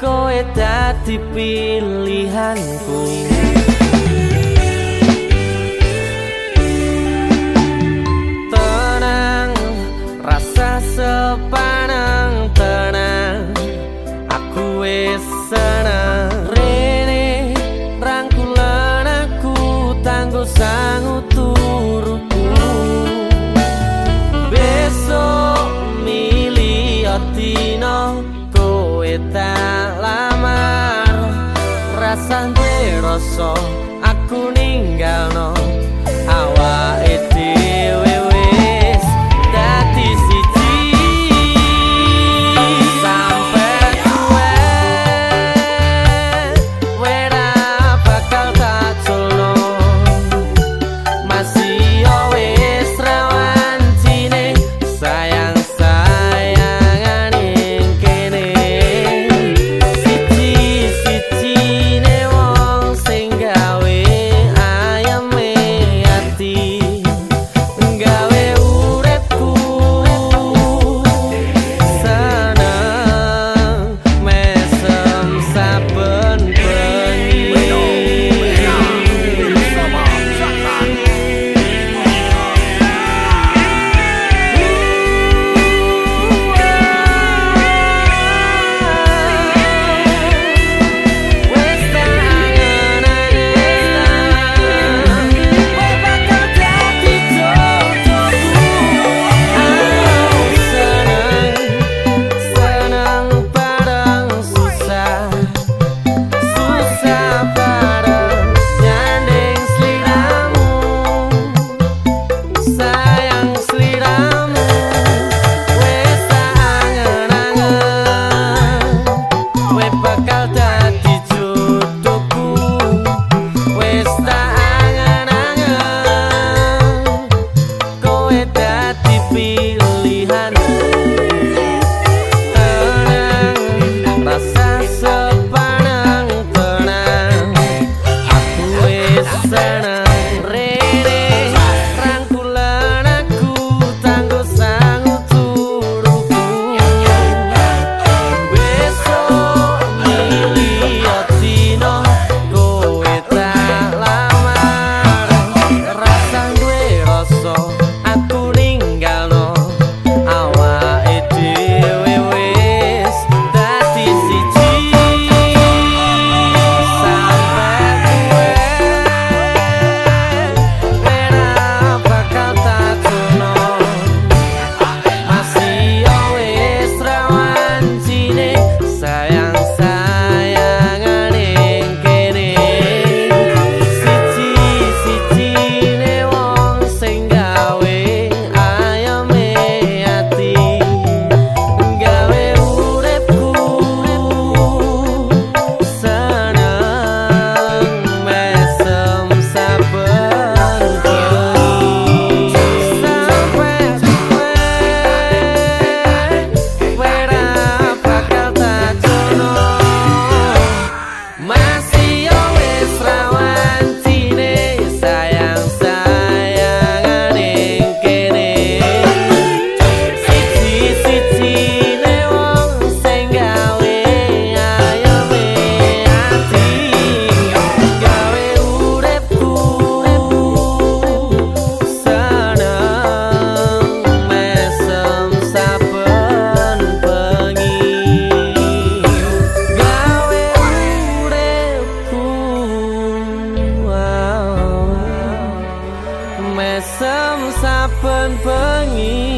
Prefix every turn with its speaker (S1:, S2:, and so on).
S1: Kowe dadi pilihanku kanthi rasa aku ninggalno. Awake dhewe semsapen pengi.